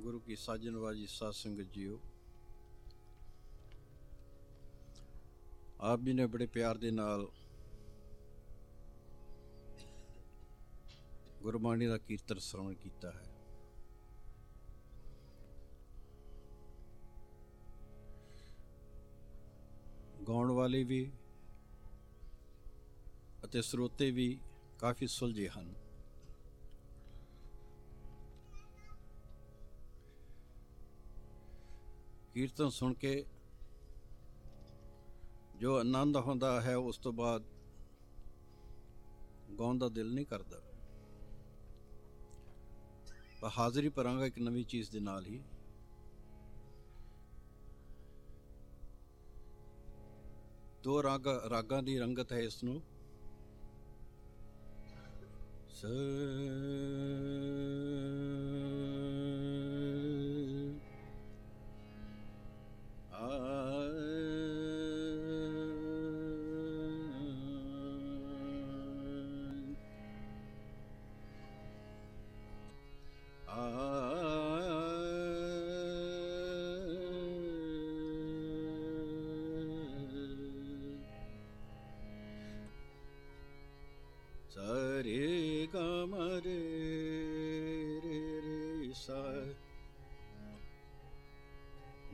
ਗੁਰੂ ਕੀ ਸਾਜਨਵਾਜੀ ਸਾਧ ਸੰਗਤ ਜੀਓ। ਆਪ ਜੀ ਨੇ ਬੜੇ ਪਿਆਰ ਦੇ ਨਾਲ ਗੁਰਬਾਣੀ ਦਾ ਕੀਰਤਨ ਸ਼ਰਵਣ ਕੀਤਾ ਹੈ। ਗਾਉਣ ਵਾਲੇ ਵੀ ਅਤੇ ਸਰੋਤੇ ਵੀ ਕਾਫੀ ਸੁਲਝੇ ਹਨ। ਕੀਰਤਨ ਸੁਣ ਕੇ ਜੋ ਆਨੰਦ ਹੁੰਦਾ ਹੈ, ਉਸ ਤੋਂ ਬਾਅਦ ਗਾਉਣ ਦਾ ਦਿਲ ਨਹੀਂ ਕਰਦਾ। ਪਰ ਹਾਜ਼ਰੀ ਭਰਾਂਗਾ ਇੱਕ ਨਵੀਂ ਚੀਜ਼ ਦੇ ਨਾਲ ਹੀ। ਦੋ ਰਾਗ, ਰਾਗਾਂ ਦੀ ਰੰਗਤ ਹੈ ਇਸ ਨੂੰ। ਸ ah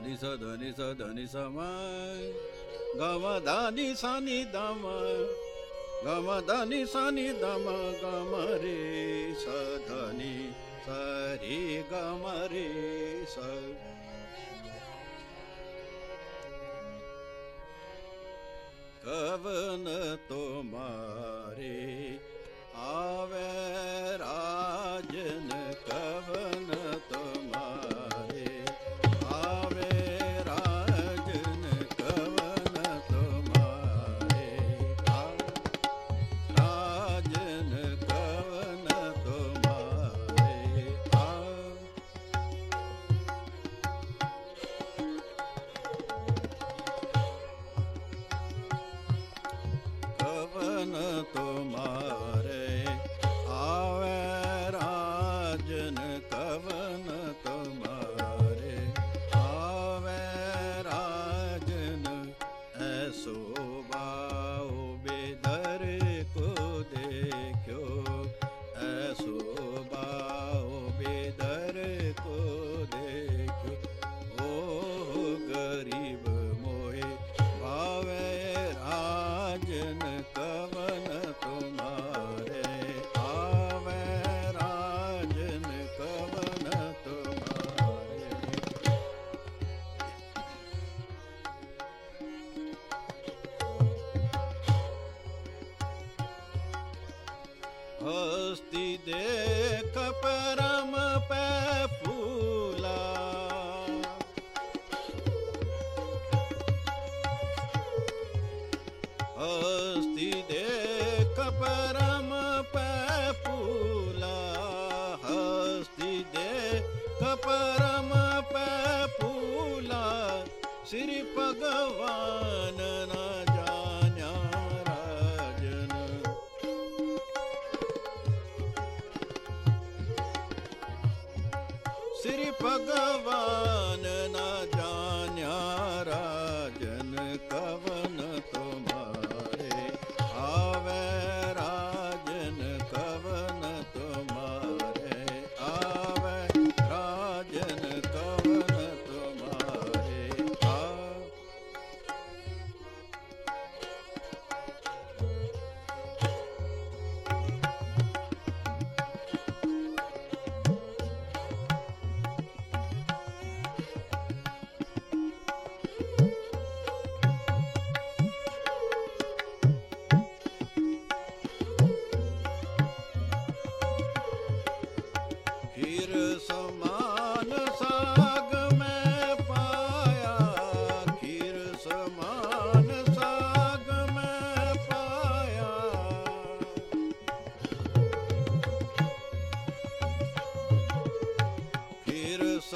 ధని స ధని స ధని సమ గమ ధని సని దమ గమ ధని సని దమ గమ రే స ధని స రే గమ రే స ਭਗਵਾਨ ਨਾ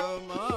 Rama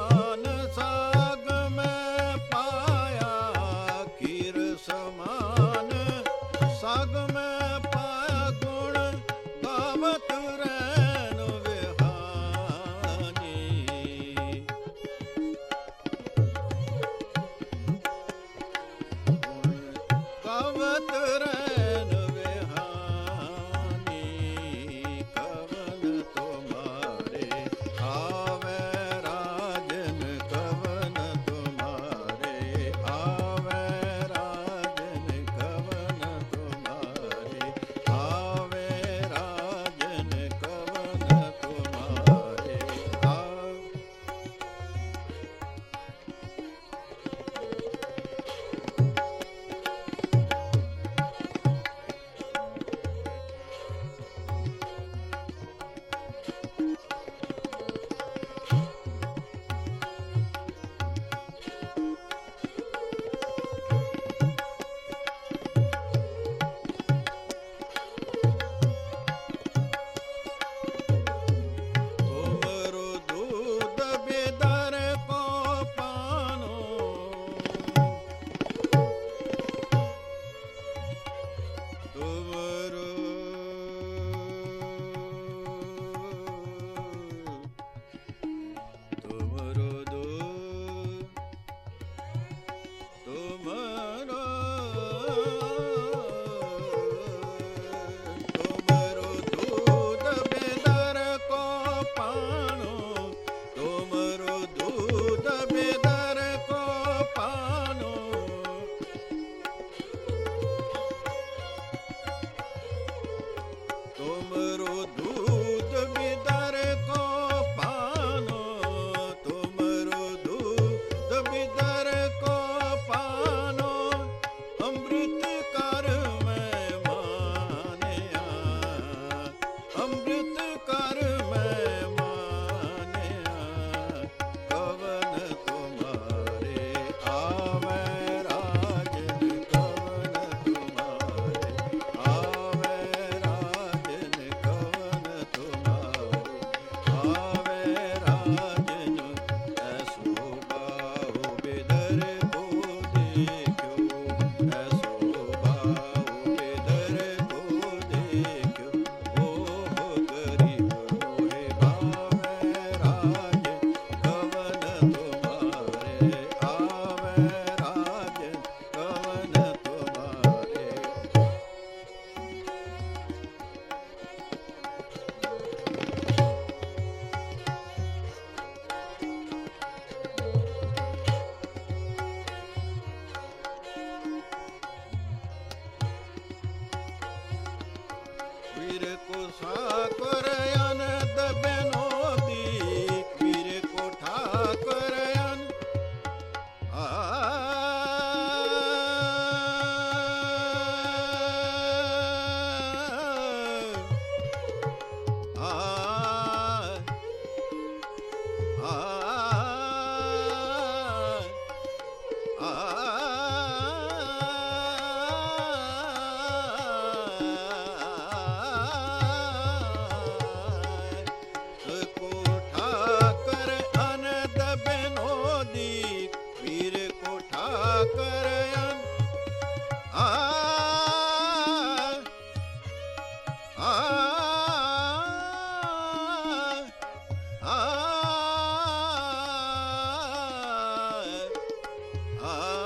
uh,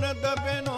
ಮರದ ಬೆನೋ